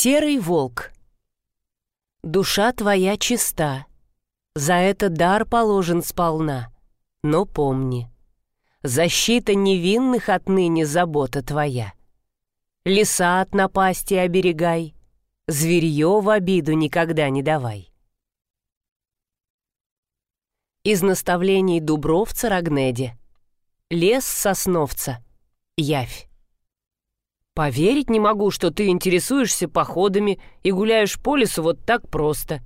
Серый волк. Душа твоя чиста, за это дар положен сполна. Но помни, защита невинных отныне забота твоя. Леса от напасти оберегай, зверье в обиду никогда не давай. Из наставлений Дубровца Рогнеди. Лес сосновца. Явь. Поверить не могу, что ты интересуешься походами и гуляешь по лесу вот так просто.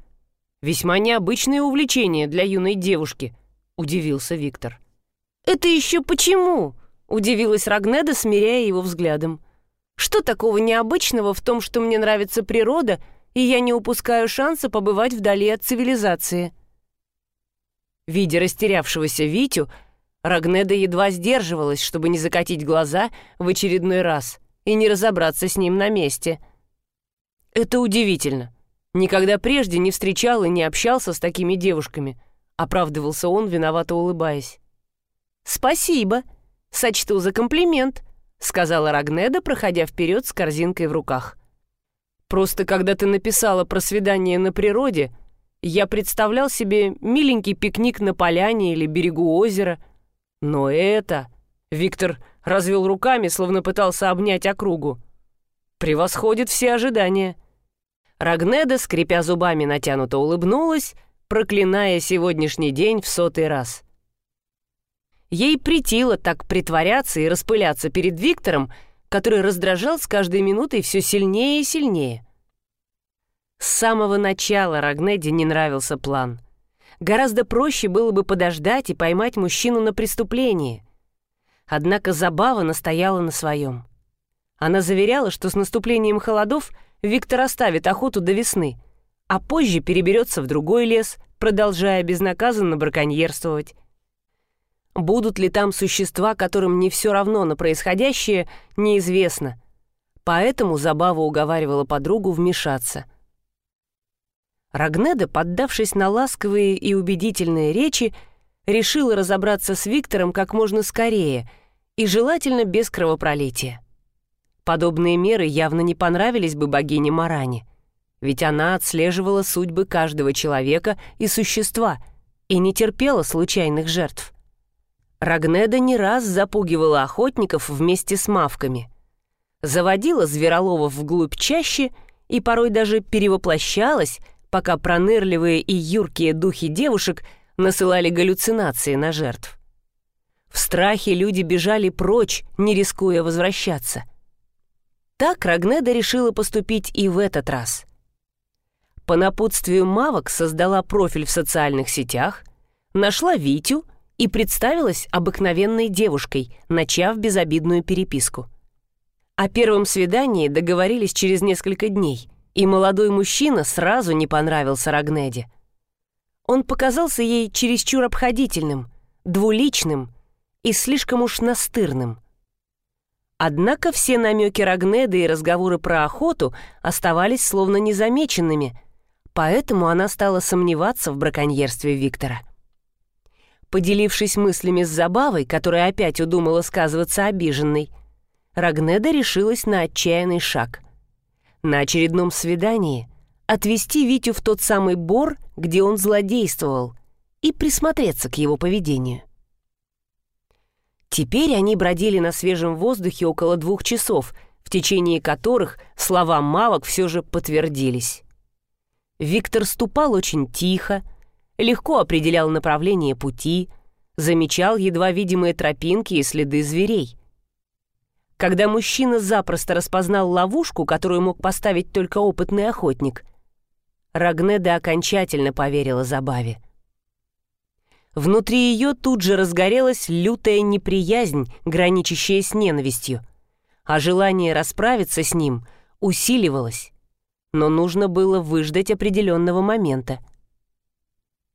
Весьма необычное увлечение для юной девушки, удивился Виктор. Это еще почему? удивилась Рагнеда, смиряя его взглядом. Что такого необычного в том, что мне нравится природа, и я не упускаю шанса побывать вдали от цивилизации? Видя растерявшегося Витю, Рагнеда едва сдерживалась, чтобы не закатить глаза в очередной раз и не разобраться с ним на месте. Это удивительно. Никогда прежде не встречал и не общался с такими девушками, оправдывался он, виновато улыбаясь. «Спасибо. Сочту за комплимент», — сказала Рагнеда, проходя вперед с корзинкой в руках. «Просто когда ты написала про свидание на природе, я представлял себе миленький пикник на поляне или берегу озера. Но это...» Виктор развел руками, словно пытался обнять округу. «Превосходит все ожидания». Рагнеда, скрипя зубами, натянуто улыбнулась, проклиная сегодняшний день в сотый раз. Ей притило так притворяться и распыляться перед Виктором, который раздражал с каждой минутой все сильнее и сильнее. С самого начала Рагнеде не нравился план. Гораздо проще было бы подождать и поймать мужчину на преступлении — Однако Забава настояла на своем. Она заверяла, что с наступлением холодов Виктор оставит охоту до весны, а позже переберется в другой лес, продолжая безнаказанно браконьерствовать. Будут ли там существа, которым не все равно на происходящее, неизвестно. Поэтому Забава уговаривала подругу вмешаться. Рагнеда, поддавшись на ласковые и убедительные речи, решила разобраться с Виктором как можно скорее и желательно без кровопролития. Подобные меры явно не понравились бы богине Маране, ведь она отслеживала судьбы каждого человека и существа и не терпела случайных жертв. Рагнеда не раз запугивала охотников вместе с мавками, заводила звероловов вглубь чаще и порой даже перевоплощалась, пока пронырливые и юркие духи девушек – насылали галлюцинации на жертв. В страхе люди бежали прочь, не рискуя возвращаться. Так Рагнеда решила поступить и в этот раз. По напутствию Мавок создала профиль в социальных сетях, нашла Витю и представилась обыкновенной девушкой, начав безобидную переписку. О первом свидании договорились через несколько дней, и молодой мужчина сразу не понравился Рагнеде — он показался ей чересчур обходительным, двуличным и слишком уж настырным. Однако все намеки Рагнеды и разговоры про охоту оставались словно незамеченными, поэтому она стала сомневаться в браконьерстве Виктора. Поделившись мыслями с Забавой, которая опять удумала сказываться обиженной, Рагнеда решилась на отчаянный шаг. На очередном свидании отвести Витю в тот самый бор, где он злодействовал, и присмотреться к его поведению. Теперь они бродили на свежем воздухе около двух часов, в течение которых слова мавок все же подтвердились. Виктор ступал очень тихо, легко определял направление пути, замечал едва видимые тропинки и следы зверей. Когда мужчина запросто распознал ловушку, которую мог поставить только опытный охотник, Рагнеда окончательно поверила Забаве. Внутри ее тут же разгорелась лютая неприязнь, граничащая с ненавистью, а желание расправиться с ним усиливалось. Но нужно было выждать определенного момента.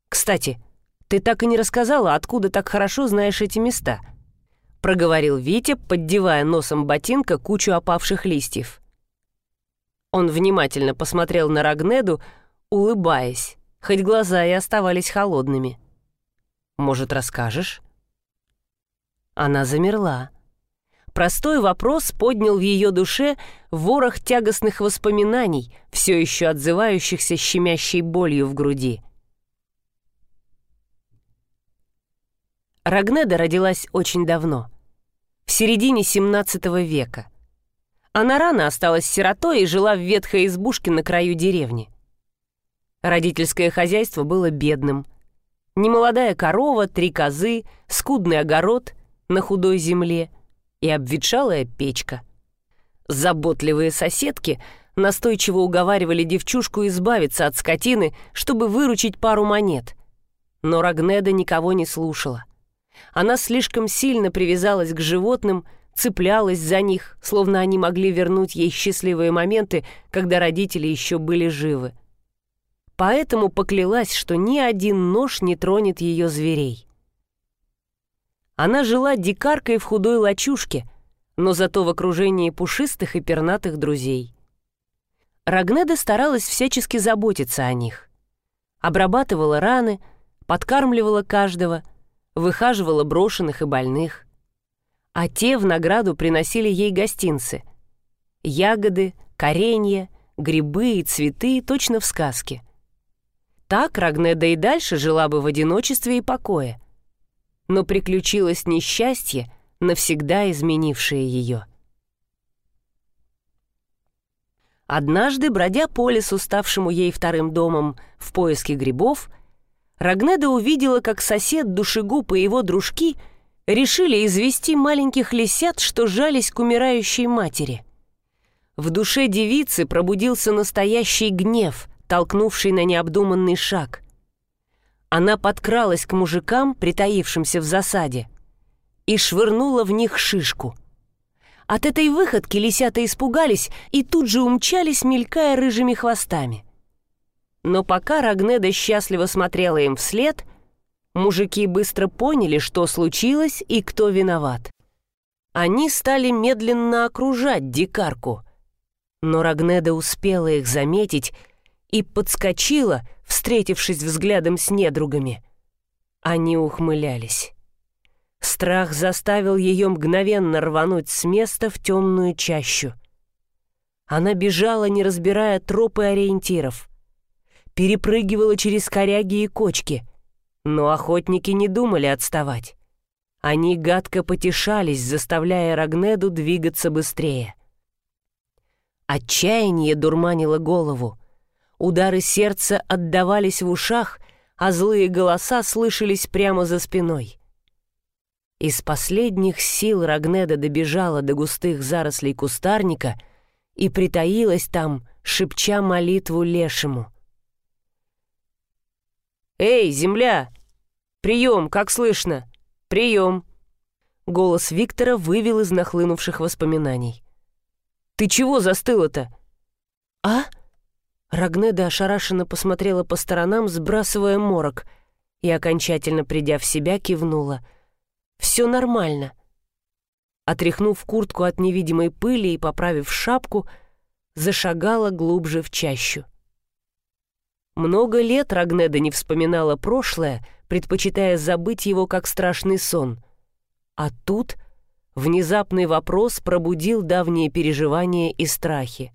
«Кстати, ты так и не рассказала, откуда так хорошо знаешь эти места», — проговорил Витя, поддевая носом ботинка кучу опавших листьев. Он внимательно посмотрел на Рагнеду, улыбаясь, хоть глаза и оставались холодными. «Может, расскажешь?» Она замерла. Простой вопрос поднял в ее душе ворох тягостных воспоминаний, все еще отзывающихся щемящей болью в груди. Рагнеда родилась очень давно, в середине 17 века. Она рано осталась сиротой и жила в ветхой избушке на краю деревни. Родительское хозяйство было бедным. Немолодая корова, три козы, скудный огород на худой земле и обветшалая печка. Заботливые соседки настойчиво уговаривали девчушку избавиться от скотины, чтобы выручить пару монет. Но Рагнеда никого не слушала. Она слишком сильно привязалась к животным, цеплялась за них, словно они могли вернуть ей счастливые моменты, когда родители еще были живы поэтому поклялась, что ни один нож не тронет ее зверей. Она жила дикаркой в худой лачушке, но зато в окружении пушистых и пернатых друзей. Рагнеда старалась всячески заботиться о них. Обрабатывала раны, подкармливала каждого, выхаживала брошенных и больных. А те в награду приносили ей гостинцы. Ягоды, коренья, грибы и цветы точно в сказке. Так Рагнеда и дальше жила бы в одиночестве и покое. Но приключилось несчастье, навсегда изменившее ее. Однажды, бродя по лесу, ставшему ей вторым домом, в поиске грибов, Рагнеда увидела, как сосед душегуб и его дружки решили извести маленьких лисят, что жались к умирающей матери. В душе девицы пробудился настоящий гнев — толкнувший на необдуманный шаг. Она подкралась к мужикам, притаившимся в засаде, и швырнула в них шишку. От этой выходки лисята испугались и тут же умчались, мелькая рыжими хвостами. Но пока Рагнеда счастливо смотрела им вслед, мужики быстро поняли, что случилось и кто виноват. Они стали медленно окружать дикарку, но Рагнеда успела их заметить и подскочила, встретившись взглядом с недругами. Они ухмылялись. Страх заставил ее мгновенно рвануть с места в темную чащу. Она бежала, не разбирая тропы ориентиров. Перепрыгивала через коряги и кочки. Но охотники не думали отставать. Они гадко потешались, заставляя Рагнеду двигаться быстрее. Отчаяние дурманило голову. Удары сердца отдавались в ушах, а злые голоса слышались прямо за спиной. Из последних сил Рагнеда добежала до густых зарослей кустарника и притаилась там, шепча молитву лешему. «Эй, земля! Прием, как слышно! Прием!» Голос Виктора вывел из нахлынувших воспоминаний. «Ты чего застыла-то?» «А?» Рагнеда ошарашенно посмотрела по сторонам, сбрасывая морок, и, окончательно придя в себя, кивнула. «Все нормально». Отряхнув куртку от невидимой пыли и поправив шапку, зашагала глубже в чащу. Много лет Рагнеда не вспоминала прошлое, предпочитая забыть его как страшный сон. А тут внезапный вопрос пробудил давние переживания и страхи.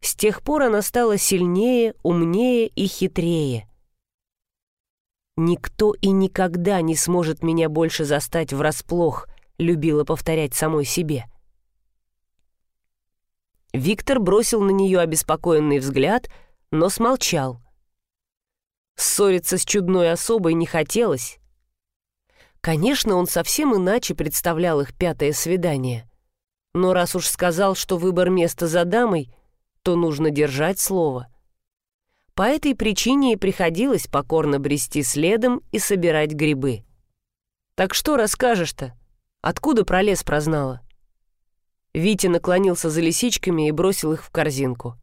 С тех пор она стала сильнее, умнее и хитрее. «Никто и никогда не сможет меня больше застать врасплох», — любила повторять самой себе. Виктор бросил на нее обеспокоенный взгляд, но смолчал. Ссориться с чудной особой не хотелось. Конечно, он совсем иначе представлял их пятое свидание. Но раз уж сказал, что выбор места за дамой — то нужно держать слово. По этой причине и приходилось покорно брести следом и собирать грибы. «Так что расскажешь-то? Откуда про лес прознала?» Витя наклонился за лисичками и бросил их в корзинку.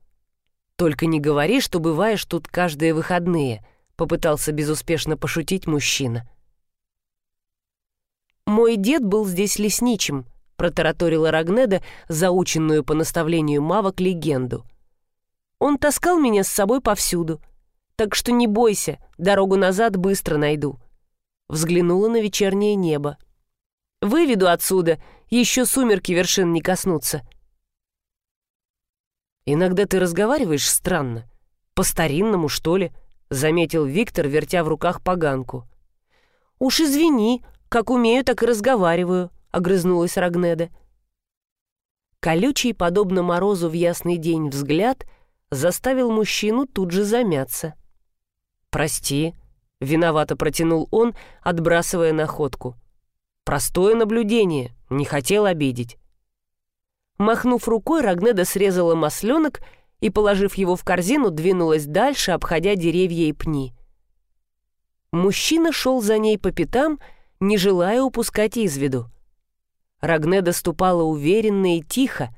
«Только не говори, что бываешь тут каждые выходные», — попытался безуспешно пошутить мужчина. «Мой дед был здесь лесничим», — протараторила Рагнеда, заученную по наставлению мавок легенду. «Он таскал меня с собой повсюду, так что не бойся, дорогу назад быстро найду». Взглянула на вечернее небо. Выведу отсюда, еще сумерки вершин не коснутся. «Иногда ты разговариваешь странно. По-старинному, что ли?» — заметил Виктор, вертя в руках поганку. «Уж извини, как умею, так и разговариваю», — огрызнулась Рагнеда. Колючий, подобно морозу в ясный день, взгляд заставил мужчину тут же замяться. «Прости», — виновато протянул он, отбрасывая находку. «Простое наблюдение, не хотел обидеть». Махнув рукой, Рагнеда срезала масленок и, положив его в корзину, двинулась дальше, обходя деревья и пни. Мужчина шел за ней по пятам, не желая упускать из виду. Рагнеда ступала уверенно и тихо,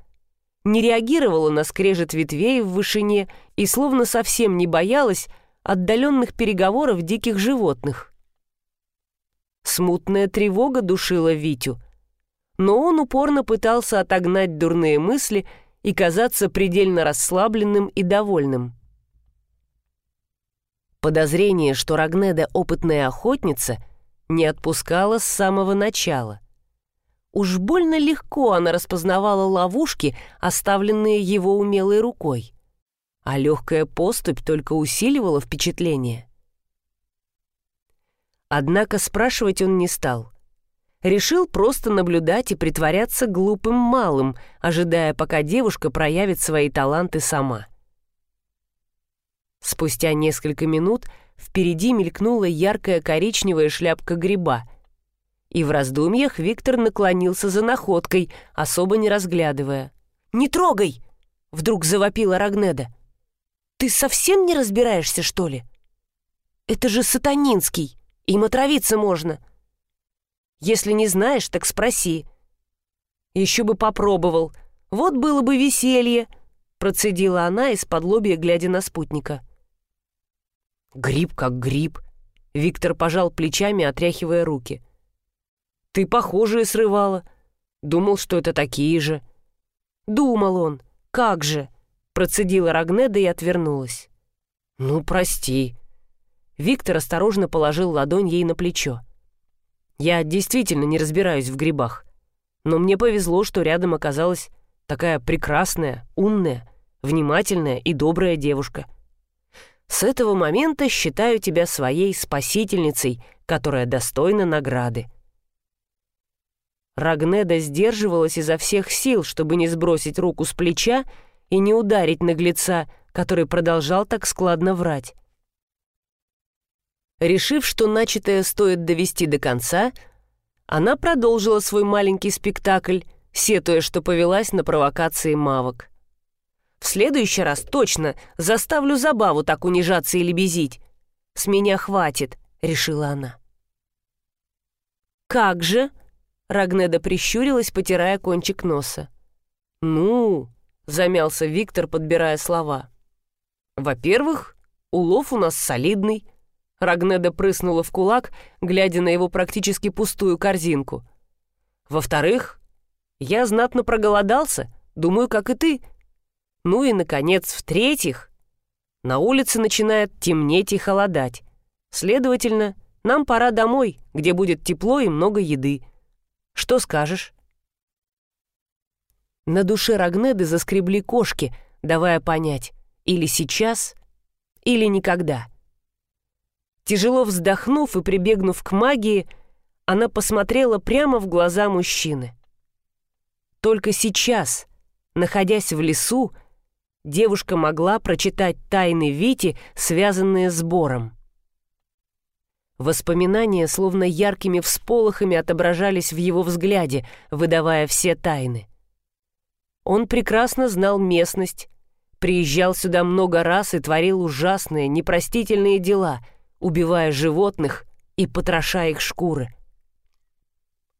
не реагировала на скрежет ветвей в вышине и словно совсем не боялась отдаленных переговоров диких животных. Смутная тревога душила Витю, но он упорно пытался отогнать дурные мысли и казаться предельно расслабленным и довольным. Подозрение, что Рагнеда опытная охотница, не отпускало с самого начала. Уж больно легко она распознавала ловушки, оставленные его умелой рукой. А легкая поступь только усиливала впечатление. Однако спрашивать он не стал. Решил просто наблюдать и притворяться глупым малым, ожидая, пока девушка проявит свои таланты сама. Спустя несколько минут впереди мелькнула яркая коричневая шляпка гриба — и в раздумьях Виктор наклонился за находкой, особо не разглядывая. «Не трогай!» — вдруг завопила Рагнеда. «Ты совсем не разбираешься, что ли? Это же сатанинский, им отравиться можно. Если не знаешь, так спроси». «Еще бы попробовал. Вот было бы веселье», — процедила она из-под лобья, глядя на спутника. «Гриб как гриб», — Виктор пожал плечами, отряхивая руки. Ты похожие срывала. Думал, что это такие же. Думал он. Как же? Процедила Рагнеда и отвернулась. Ну, прости. Виктор осторожно положил ладонь ей на плечо. Я действительно не разбираюсь в грибах. Но мне повезло, что рядом оказалась такая прекрасная, умная, внимательная и добрая девушка. С этого момента считаю тебя своей спасительницей, которая достойна награды. Рагнеда сдерживалась изо всех сил, чтобы не сбросить руку с плеча и не ударить наглеца, который продолжал так складно врать. Решив, что начатое стоит довести до конца, она продолжила свой маленький спектакль, сетуя, что повелась на провокации мавок. «В следующий раз точно заставлю забаву так унижаться и лебезить. С меня хватит», — решила она. «Как же?» Рагнеда прищурилась, потирая кончик носа. «Ну», — замялся Виктор, подбирая слова. «Во-первых, улов у нас солидный». Рагнеда прыснула в кулак, глядя на его практически пустую корзинку. «Во-вторых, я знатно проголодался, думаю, как и ты. Ну и, наконец, в-третьих, на улице начинает темнеть и холодать. Следовательно, нам пора домой, где будет тепло и много еды». Что скажешь?» На душе Рагнеды заскребли кошки, давая понять, или сейчас, или никогда. Тяжело вздохнув и прибегнув к магии, она посмотрела прямо в глаза мужчины. Только сейчас, находясь в лесу, девушка могла прочитать тайны Вити, связанные с Бором. Воспоминания словно яркими всполохами отображались в его взгляде, выдавая все тайны. Он прекрасно знал местность, приезжал сюда много раз и творил ужасные, непростительные дела, убивая животных и потроша их шкуры.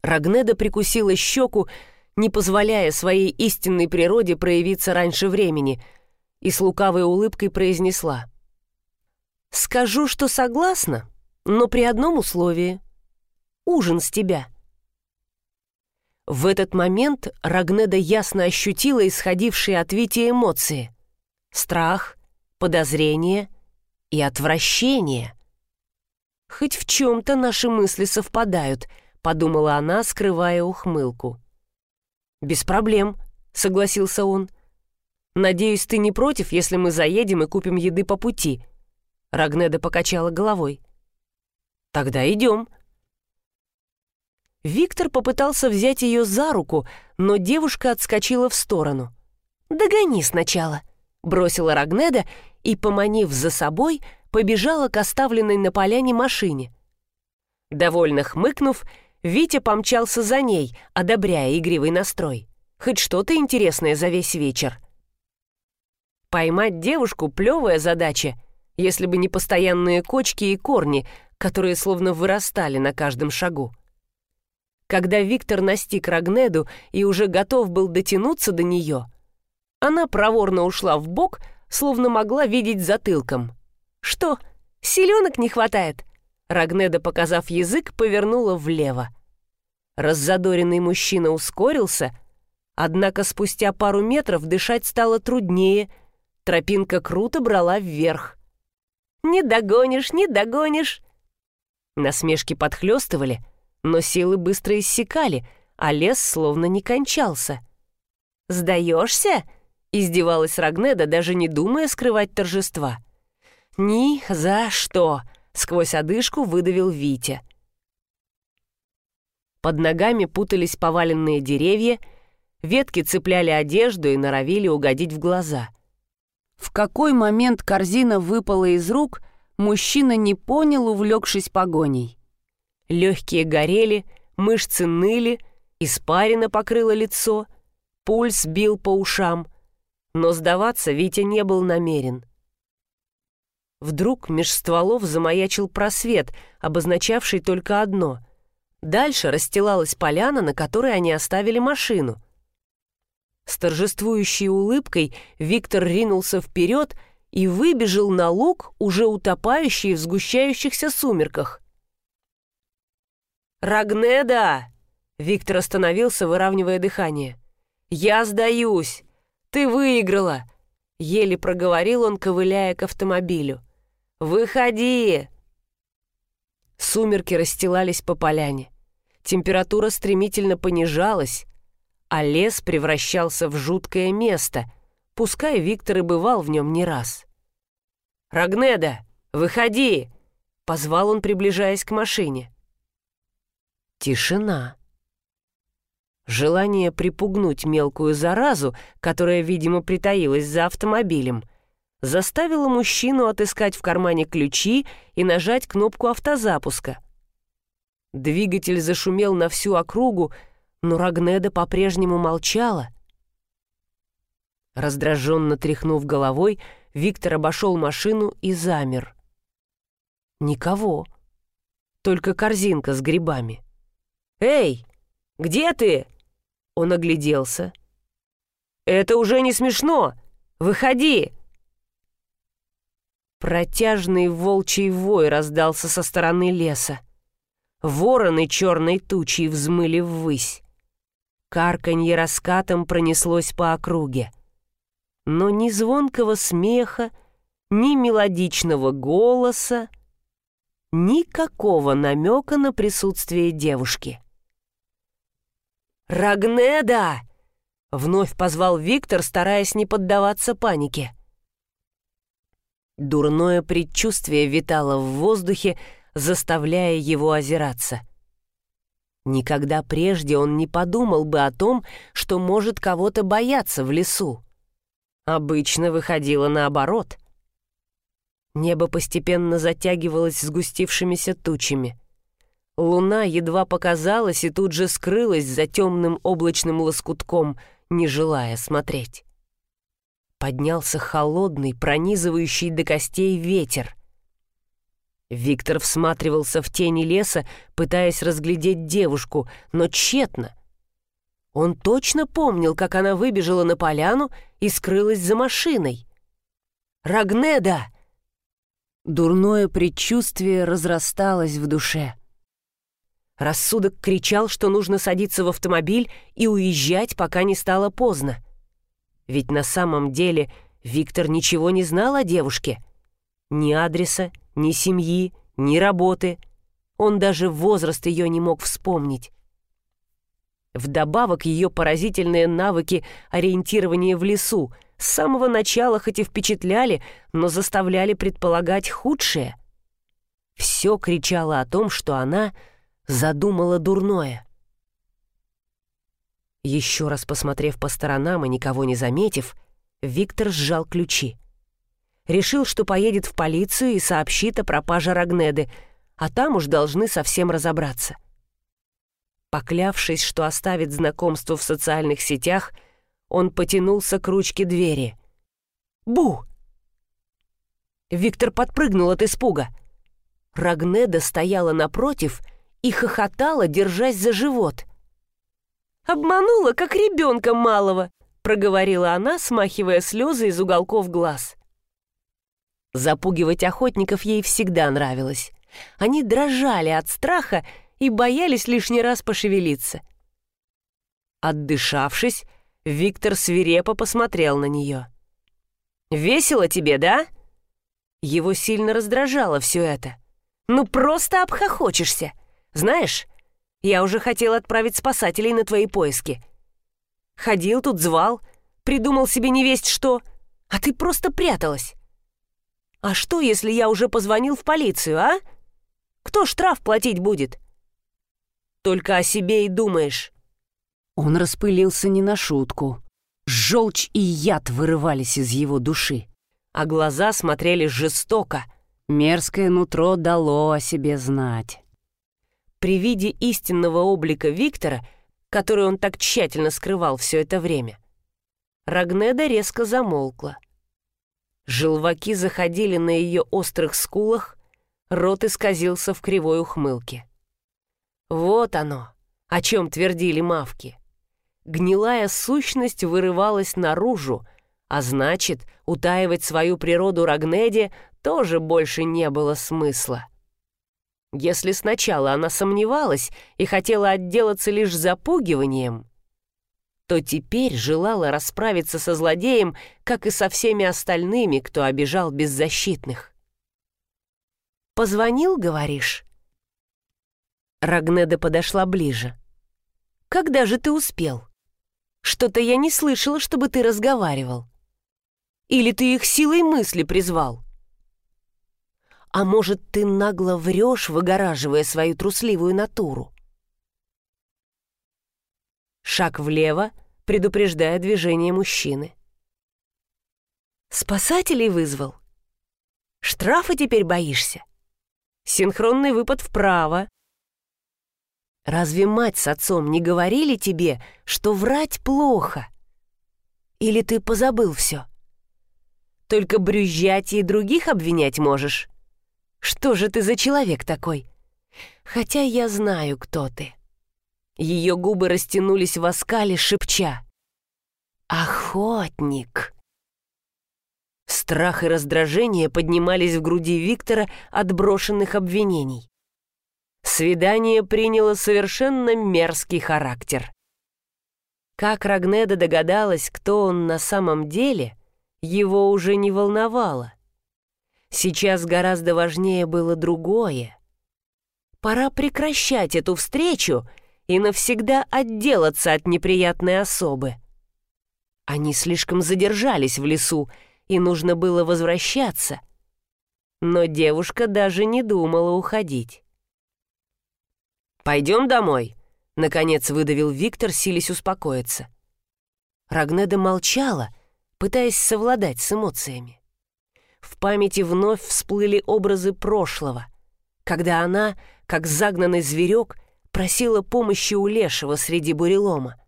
Рагнеда прикусила щеку, не позволяя своей истинной природе проявиться раньше времени, и с лукавой улыбкой произнесла. «Скажу, что согласна, но при одном условии — ужин с тебя». В этот момент Рагнеда ясно ощутила исходившие от Вити эмоции — страх, подозрение и отвращение. «Хоть в чем-то наши мысли совпадают», — подумала она, скрывая ухмылку. «Без проблем», — согласился он. «Надеюсь, ты не против, если мы заедем и купим еды по пути?» Рагнеда покачала головой. «Тогда идем». Виктор попытался взять ее за руку, но девушка отскочила в сторону. «Догони сначала», — бросила Рагнеда и, поманив за собой, побежала к оставленной на поляне машине. Довольно хмыкнув, Витя помчался за ней, одобряя игривый настрой. Хоть что-то интересное за весь вечер. Поймать девушку — плевая задача, если бы не постоянные кочки и корни, которые словно вырастали на каждом шагу. Когда Виктор настиг Рагнеду и уже готов был дотянуться до нее, она проворно ушла в бок, словно могла видеть затылком. «Что, селенок не хватает?» Рагнеда, показав язык, повернула влево. Раззадоренный мужчина ускорился, однако спустя пару метров дышать стало труднее, тропинка круто брала вверх. «Не догонишь, не догонишь!» Насмешки подхлёстывали, но силы быстро иссякали, а лес словно не кончался. «Сдаешься?» — издевалась Рагнеда, даже не думая скрывать торжества. «Ни за что!» — сквозь одышку выдавил Витя. Под ногами путались поваленные деревья, ветки цепляли одежду и норовили угодить в глаза. В какой момент корзина выпала из рук, мужчина не понял, увлекшись погоней. Легкие горели, мышцы ныли, испарина покрыла лицо, пульс бил по ушам, но сдаваться Витя не был намерен. Вдруг меж стволов замаячил просвет, обозначавший только одно Дальше расстилалась поляна, на которой они оставили машину. С торжествующей улыбкой Виктор ринулся вперед и выбежал на луг, уже утопающий в сгущающихся сумерках. «Рагнеда!» — Виктор остановился, выравнивая дыхание. «Я сдаюсь! Ты выиграла!» — еле проговорил он, ковыляя к автомобилю. «Выходи!» Сумерки расстилались по поляне. Температура стремительно понижалась, а лес превращался в жуткое место, пускай Виктор и бывал в нем не раз. «Рагнеда, выходи!» — позвал он, приближаясь к машине. Тишина. Желание припугнуть мелкую заразу, которая, видимо, притаилась за автомобилем — заставила мужчину отыскать в кармане ключи и нажать кнопку автозапуска. Двигатель зашумел на всю округу, но Рагнеда по-прежнему молчала. Раздраженно тряхнув головой, Виктор обошел машину и замер. Никого. Только корзинка с грибами. «Эй, где ты?» Он огляделся. «Это уже не смешно! Выходи!» Протяжный волчий вой раздался со стороны леса. Вороны черной тучей взмыли ввысь. Карканье раскатом пронеслось по округе. Но ни звонкого смеха, ни мелодичного голоса, никакого намека на присутствие девушки. «Рагнеда!» — вновь позвал Виктор, стараясь не поддаваться панике. Дурное предчувствие витало в воздухе, заставляя его озираться. Никогда прежде он не подумал бы о том, что может кого-то бояться в лесу. Обычно выходило наоборот. Небо постепенно затягивалось сгустившимися тучами. Луна едва показалась и тут же скрылась за темным облачным лоскутком, не желая смотреть поднялся холодный, пронизывающий до костей ветер. Виктор всматривался в тени леса, пытаясь разглядеть девушку, но тщетно. Он точно помнил, как она выбежала на поляну и скрылась за машиной. «Рагнеда!» Дурное предчувствие разрасталось в душе. Рассудок кричал, что нужно садиться в автомобиль и уезжать, пока не стало поздно. Ведь на самом деле Виктор ничего не знал о девушке. Ни адреса, ни семьи, ни работы. Он даже возраст ее не мог вспомнить. Вдобавок ее поразительные навыки ориентирования в лесу с самого начала хоть и впечатляли, но заставляли предполагать худшее. Все кричало о том, что она задумала дурное. Еще раз посмотрев по сторонам и никого не заметив, Виктор сжал ключи. Решил, что поедет в полицию и сообщит о пропаже Рагнеды, а там уж должны совсем разобраться. Поклявшись, что оставит знакомство в социальных сетях, он потянулся к ручке двери. «Бу!» Виктор подпрыгнул от испуга. Рагнеда стояла напротив и хохотала, держась за живот. «Обманула, как ребенка малого», — проговорила она, смахивая слезы из уголков глаз. Запугивать охотников ей всегда нравилось. Они дрожали от страха и боялись лишний раз пошевелиться. Отдышавшись, Виктор свирепо посмотрел на нее. «Весело тебе, да?» Его сильно раздражало все это. «Ну просто обхохочешься. Знаешь, я уже хотел отправить спасателей на твои поиски. Ходил тут, звал, придумал себе невесть что, а ты просто пряталась. А что, если я уже позвонил в полицию, а? Кто штраф платить будет? Только о себе и думаешь. Он распылился не на шутку. Желчь и яд вырывались из его души, а глаза смотрели жестоко. Мерзкое нутро дало о себе знать. При виде истинного облика Виктора, который он так тщательно скрывал все это время, Рагнеда резко замолкла. Желваки заходили на ее острых скулах, рот исказился в кривой ухмылке. Вот оно, о чем твердили мавки. Гнилая сущность вырывалась наружу, а значит, утаивать свою природу Рагнеде тоже больше не было смысла. Если сначала она сомневалась и хотела отделаться лишь запугиванием, то теперь желала расправиться со злодеем, как и со всеми остальными, кто обижал беззащитных. «Позвонил, говоришь?» Рагнеда подошла ближе. «Когда же ты успел? Что-то я не слышала, чтобы ты разговаривал. Или ты их силой мысли призвал?» А может, ты нагло врешь, выгораживая свою трусливую натуру? Шаг влево, предупреждая движение мужчины. Спасателей вызвал? Штрафа теперь боишься? Синхронный выпад вправо. Разве мать с отцом не говорили тебе, что врать плохо? Или ты позабыл все? Только брюзжать и других обвинять можешь? Что же ты за человек такой? Хотя я знаю, кто ты». Ее губы растянулись в оскале, шепча. «Охотник!» Страх и раздражение поднимались в груди Виктора от брошенных обвинений. Свидание приняло совершенно мерзкий характер. Как Рагнеда догадалась, кто он на самом деле, его уже не волновало. Сейчас гораздо важнее было другое. Пора прекращать эту встречу и навсегда отделаться от неприятной особы. Они слишком задержались в лесу, и нужно было возвращаться. Но девушка даже не думала уходить. «Пойдем домой», — наконец выдавил Виктор, силясь успокоиться. Рагнеда молчала, пытаясь совладать с эмоциями. В памяти вновь всплыли образы прошлого, когда она, как загнанный зверек, просила помощи у лешего среди бурелома.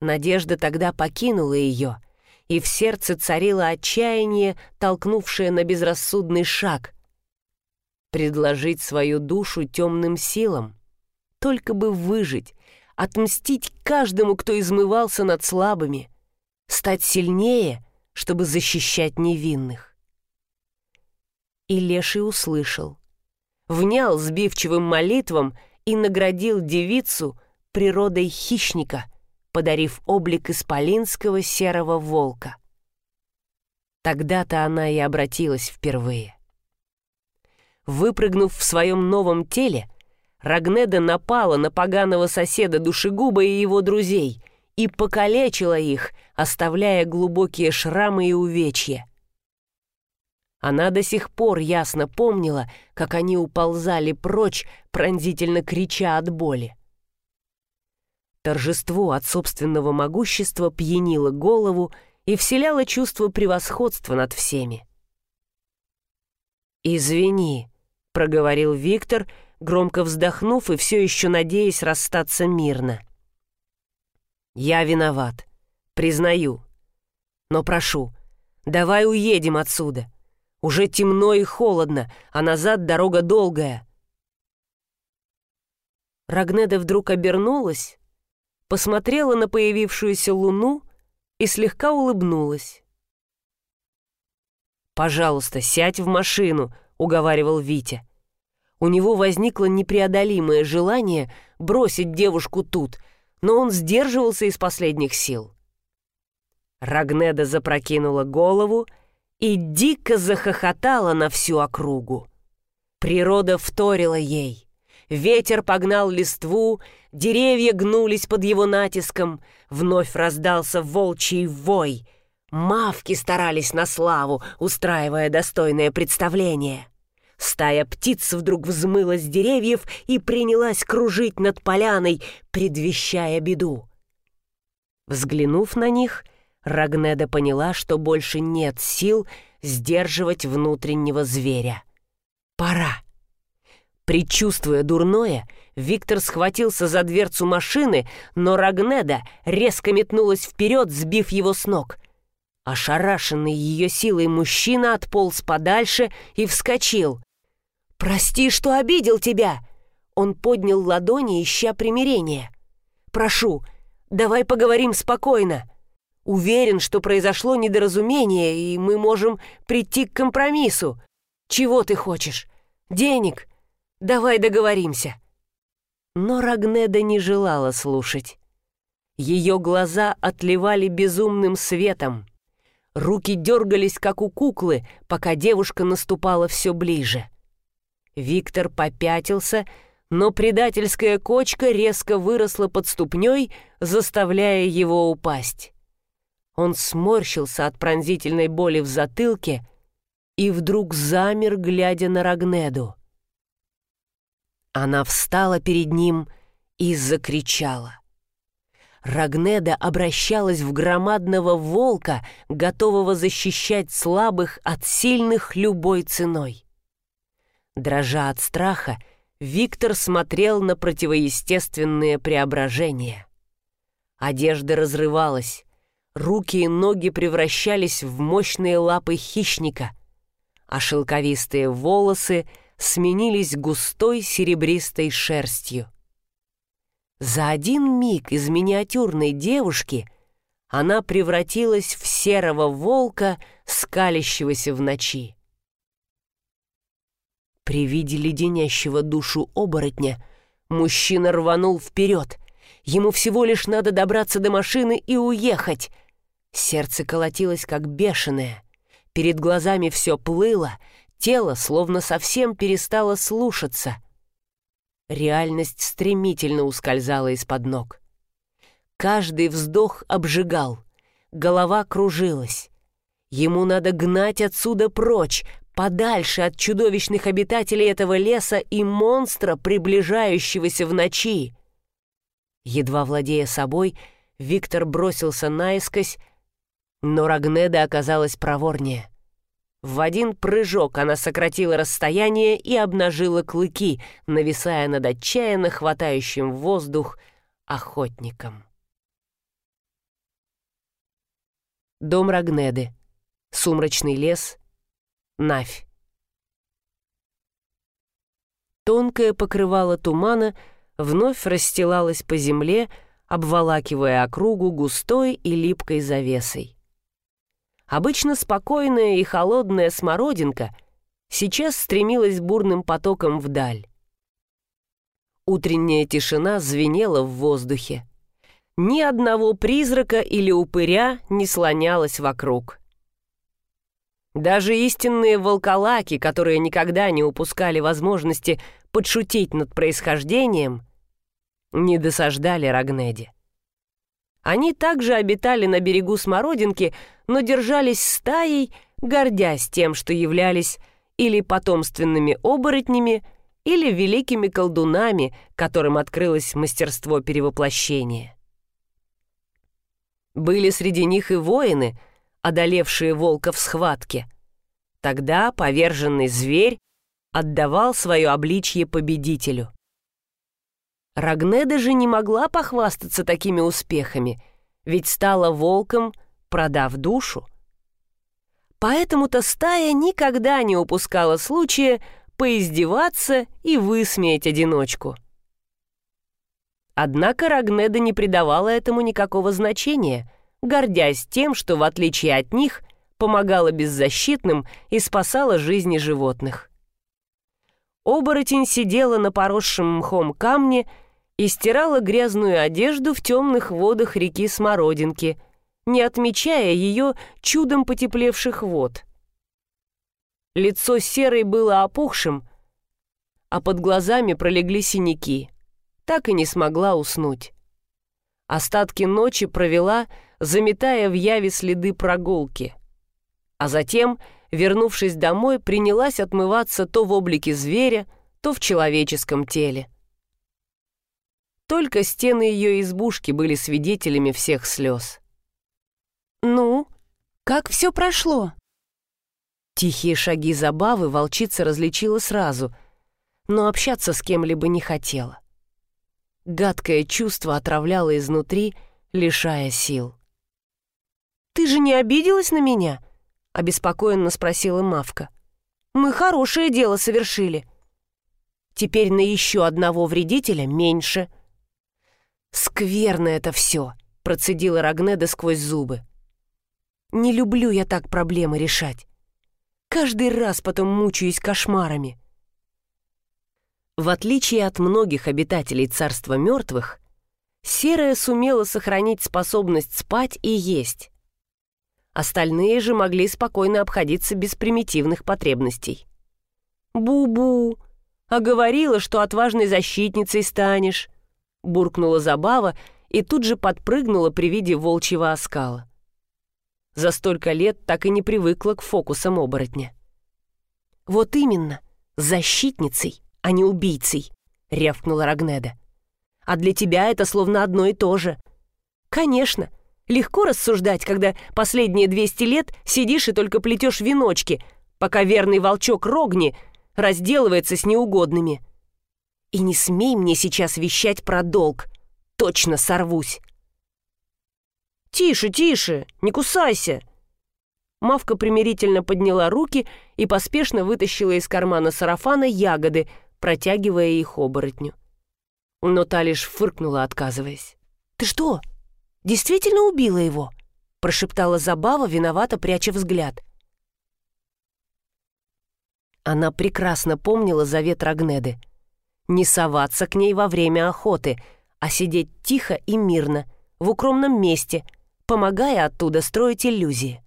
Надежда тогда покинула ее, и в сердце царило отчаяние, толкнувшее на безрассудный шаг. Предложить свою душу темным силам, только бы выжить, отмстить каждому, кто измывался над слабыми, стать сильнее, чтобы защищать невинных. И Леший услышал. Внял сбивчивым молитвам и наградил девицу природой хищника, подарив облик исполинского серого волка. Тогда-то она и обратилась впервые. Выпрыгнув в своем новом теле, Рагнеда напала на поганого соседа душегуба и его друзей и покалечила их, оставляя глубокие шрамы и увечья. Она до сих пор ясно помнила, как они уползали прочь, пронзительно крича от боли. Торжество от собственного могущества пьянило голову и вселяло чувство превосходства над всеми. «Извини», — проговорил Виктор, громко вздохнув и все еще надеясь расстаться мирно. «Я виноват, признаю. Но прошу, давай уедем отсюда. Уже темно и холодно, а назад дорога долгая». Рагнеда вдруг обернулась, посмотрела на появившуюся луну и слегка улыбнулась. «Пожалуйста, сядь в машину», — уговаривал Витя. У него возникло непреодолимое желание бросить девушку тут, но он сдерживался из последних сил. Рагнеда запрокинула голову и дико захохотала на всю округу. Природа вторила ей. Ветер погнал листву, деревья гнулись под его натиском, вновь раздался волчий вой. Мавки старались на славу, устраивая достойное представление. Стая птиц вдруг взмыла с деревьев и принялась кружить над поляной, предвещая беду. Взглянув на них, Рагнеда поняла, что больше нет сил сдерживать внутреннего зверя. Пора. Причувствуя дурное, Виктор схватился за дверцу машины, но Рагнеда резко метнулась вперед, сбив его с ног. Ошарашенный ее силой мужчина отполз подальше и вскочил. «Прости, что обидел тебя!» Он поднял ладони, ища примирения. «Прошу, давай поговорим спокойно. Уверен, что произошло недоразумение, и мы можем прийти к компромиссу. Чего ты хочешь? Денег?» Давай договоримся». Но Рагнеда не желала слушать. Ее глаза отливали безумным светом. Руки дергались, как у куклы, пока девушка наступала все ближе. Виктор попятился, но предательская кочка резко выросла под ступней, заставляя его упасть. Он сморщился от пронзительной боли в затылке и вдруг замер, глядя на Рагнеду. Она встала перед ним и закричала. Рагнеда обращалась в громадного волка, готового защищать слабых от сильных любой ценой. Дрожа от страха, Виктор смотрел на противоестественные преображения. Одежда разрывалась, руки и ноги превращались в мощные лапы хищника, а шелковистые волосы — сменились густой серебристой шерстью. За один миг из миниатюрной девушки она превратилась в серого волка, скалящегося в ночи. При виде леденящего душу оборотня мужчина рванул вперед. Ему всего лишь надо добраться до машины и уехать. Сердце колотилось как бешеное. Перед глазами все плыло, Тело словно совсем перестало слушаться. Реальность стремительно ускользала из-под ног. Каждый вздох обжигал, голова кружилась. Ему надо гнать отсюда прочь, подальше от чудовищных обитателей этого леса и монстра, приближающегося в ночи. Едва владея собой, Виктор бросился наискось, но Рагнеда оказалась проворнее. В один прыжок она сократила расстояние и обнажила клыки, нависая над отчаянно хватающим воздух охотником. Дом Рагнеды. Сумрачный лес. Навь. Тонкое покрывало тумана вновь расстилалось по земле, обволакивая округу густой и липкой завесой. Обычно спокойная и холодная смородинка сейчас стремилась бурным потоком вдаль. Утренняя тишина звенела в воздухе. Ни одного призрака или упыря не слонялось вокруг. Даже истинные волколаки, которые никогда не упускали возможности подшутить над происхождением, не досаждали Рагнеде. Они также обитали на берегу Смородинки, но держались стаей, гордясь тем, что являлись или потомственными оборотнями, или великими колдунами, которым открылось мастерство перевоплощения. Были среди них и воины, одолевшие волка в схватке. Тогда поверженный зверь отдавал свое обличье победителю. Рагнеда же не могла похвастаться такими успехами, ведь стала волком, продав душу. Поэтому-то стая никогда не упускала случая поиздеваться и высмеять одиночку. Однако Рагнеда не придавала этому никакого значения, гордясь тем, что, в отличие от них, помогала беззащитным и спасала жизни животных. Оборотень сидела на поросшем мхом камне и стирала грязную одежду в темных водах реки Смородинки, не отмечая ее чудом потеплевших вод. Лицо серой было опухшим, а под глазами пролегли синяки. Так и не смогла уснуть. Остатки ночи провела, заметая в яве следы прогулки. А затем, вернувшись домой, принялась отмываться то в облике зверя, то в человеческом теле. Только стены ее избушки были свидетелями всех слез. «Ну, как все прошло?» Тихие шаги забавы волчица различила сразу, но общаться с кем-либо не хотела. Гадкое чувство отравляло изнутри, лишая сил. «Ты же не обиделась на меня?» — обеспокоенно спросила Мавка. «Мы хорошее дело совершили. Теперь на еще одного вредителя меньше». «Скверно это все», — процедила Рагнеда сквозь зубы. «Не люблю я так проблемы решать. Каждый раз потом мучаюсь кошмарами». В отличие от многих обитателей царства мертвых, серая сумела сохранить способность спать и есть. Остальные же могли спокойно обходиться без примитивных потребностей. «Бу-бу! А говорила, что отважной защитницей станешь!» буркнула Забава и тут же подпрыгнула при виде волчьего оскала. За столько лет так и не привыкла к фокусам оборотня. «Вот именно, защитницей, а не убийцей», — рявкнула Рагнеда. «А для тебя это словно одно и то же. Конечно, легко рассуждать, когда последние 200 лет сидишь и только плетешь веночки, пока верный волчок Рогни разделывается с неугодными. И не смей мне сейчас вещать про долг. Точно сорвусь. «Тише, тише, не кусайся!» Мавка примирительно подняла руки и поспешно вытащила из кармана сарафана ягоды, протягивая их оборотню. Но та лишь фыркнула, отказываясь. «Ты что, действительно убила его?» прошептала Забава, виновато пряча взгляд. Она прекрасно помнила завет Рагнеды — не соваться к ней во время охоты, а сидеть тихо и мирно, в укромном месте, помогая оттуда строить иллюзии.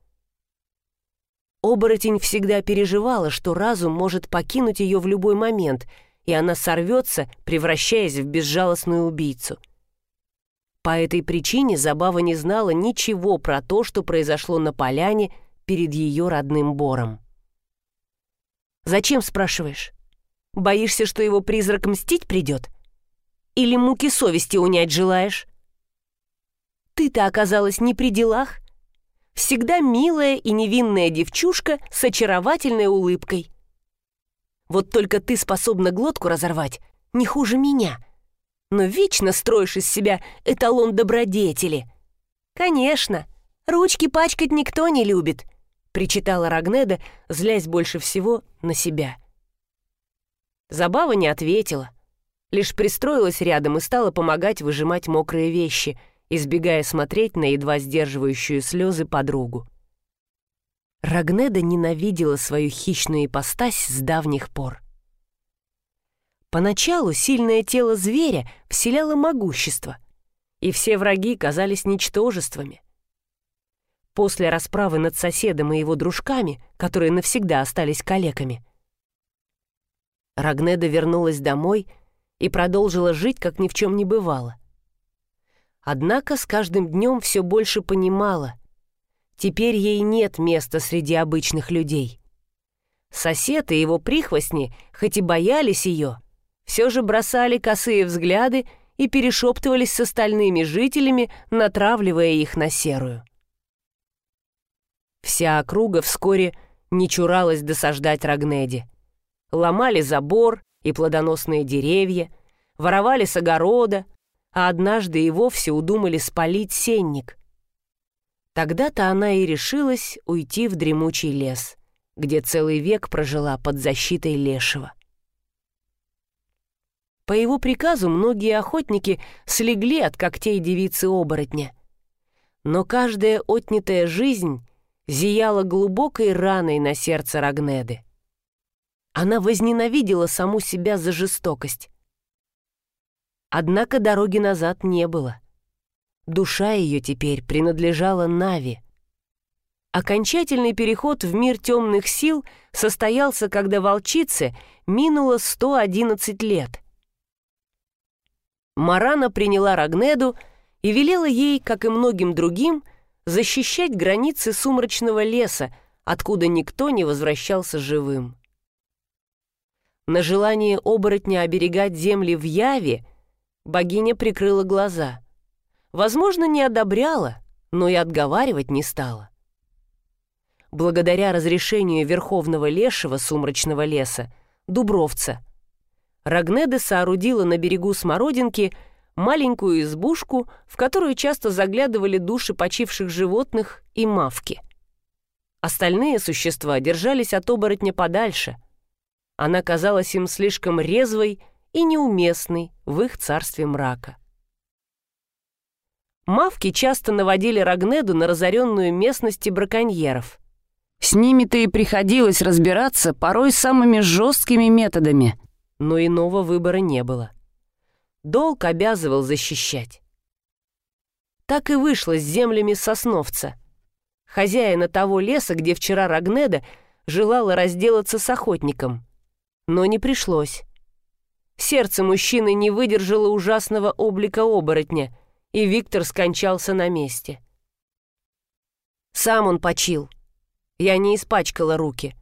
Оборотень всегда переживала, что разум может покинуть ее в любой момент, и она сорвется, превращаясь в безжалостную убийцу. По этой причине Забава не знала ничего про то, что произошло на поляне перед ее родным Бором. «Зачем, спрашиваешь?» Боишься, что его призрак мстить придет? Или муки совести унять желаешь? Ты-то оказалась не при делах. Всегда милая и невинная девчушка с очаровательной улыбкой. Вот только ты способна глотку разорвать, не хуже меня. Но вечно строишь из себя эталон добродетели. Конечно, ручки пачкать никто не любит, причитала Рагнеда, злясь больше всего на себя. — Забава не ответила, лишь пристроилась рядом и стала помогать выжимать мокрые вещи, избегая смотреть на едва сдерживающую слезы подругу. Рагнеда ненавидела свою хищную ипостась с давних пор. Поначалу сильное тело зверя вселяло могущество, и все враги казались ничтожествами. после расправы над соседом и его дружками, которые навсегда остались калеками. Рагнеда вернулась домой и продолжила жить, как ни в чем не бывало. Однако с каждым днем все больше понимала. Теперь ей нет места среди обычных людей. Сосед и его прихвостни, хоть и боялись ее, все же бросали косые взгляды и перешептывались с остальными жителями, натравливая их на серую. Вся округа вскоре не чуралась досаждать Рагнеди. Ломали забор и плодоносные деревья, воровали с огорода, а однажды и вовсе удумали спалить сенник. Тогда-то она и решилась уйти в дремучий лес, где целый век прожила под защитой лешего. По его приказу многие охотники слегли от когтей девицы-оборотня. Но каждая отнятая жизнь зияла глубокой раной на сердце Рагнеды. Она возненавидела саму себя за жестокость. Однако дороги назад не было. Душа ее теперь принадлежала Нави. Окончательный переход в мир темных сил состоялся, когда волчице минуло 111 лет. Марана приняла Рагнеду и велела ей, как и многим другим, защищать границы сумрачного леса, откуда никто не возвращался живым. На желание оборотня оберегать земли в Яве богиня прикрыла глаза. Возможно, не одобряла, но и отговаривать не стала. Благодаря разрешению Верховного Лешего Сумрачного леса, Дубровца, Рагнеда соорудила на берегу Смородинки маленькую избушку, в которую часто заглядывали души почивших животных и мавки. Остальные существа держались от оборотня подальше. Она казалась им слишком резвой и неуместной в их царстве мрака. Мавки часто наводили Рагнеду на разоренную местности браконьеров. С ними-то и приходилось разбираться порой самыми жесткими методами, но иного выбора не было. Долг обязывал защищать. Так и вышло с землями Сосновца, хозяина того леса, где вчера Рагнеда желала разделаться с охотником. Но не пришлось. Сердце мужчины не выдержало ужасного облика оборотня, и Виктор скончался на месте. Сам он почил. Я не испачкала руки.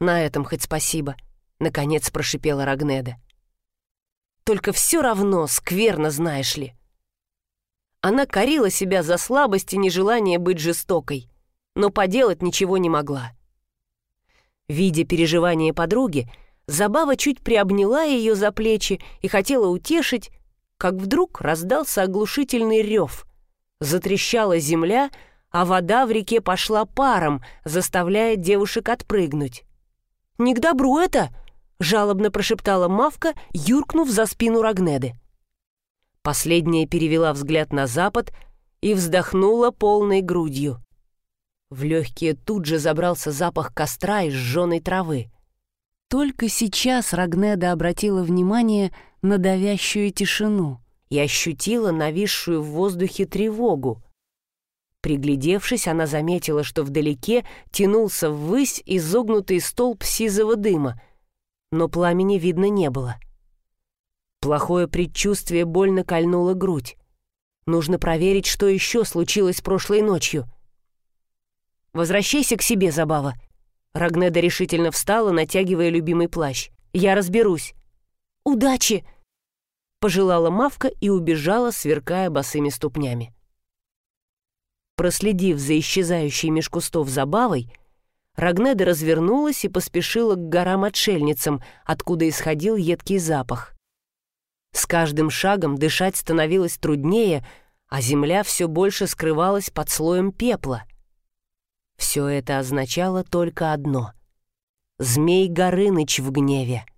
На этом хоть спасибо, — наконец прошипела Рагнеда. Только все равно скверно, знаешь ли. Она корила себя за слабость и нежелание быть жестокой, но поделать ничего не могла. Видя переживания подруги, Забава чуть приобняла ее за плечи и хотела утешить, как вдруг раздался оглушительный рев. Затрещала земля, а вода в реке пошла паром, заставляя девушек отпрыгнуть. «Не к добру это!» — жалобно прошептала Мавка, юркнув за спину Рагнеды. Последняя перевела взгляд на запад и вздохнула полной грудью. В легкие тут же забрался запах костра и сжженной травы. Только сейчас Рагнеда обратила внимание на давящую тишину и ощутила нависшую в воздухе тревогу. Приглядевшись, она заметила, что вдалеке тянулся ввысь изогнутый столб сизого дыма, но пламени видно не было. Плохое предчувствие больно кольнуло грудь. Нужно проверить, что еще случилось прошлой ночью. «Возвращайся к себе, Забава», Рагнеда решительно встала, натягивая любимый плащ. «Я разберусь». «Удачи!» Пожелала Мавка и убежала, сверкая босыми ступнями. Проследив за исчезающей меж кустов забавой, Рагнеда развернулась и поспешила к горам-отшельницам, откуда исходил едкий запах. С каждым шагом дышать становилось труднее, а земля все больше скрывалась под слоем пепла — все это означало только одно. Змей Горыныч в гневе —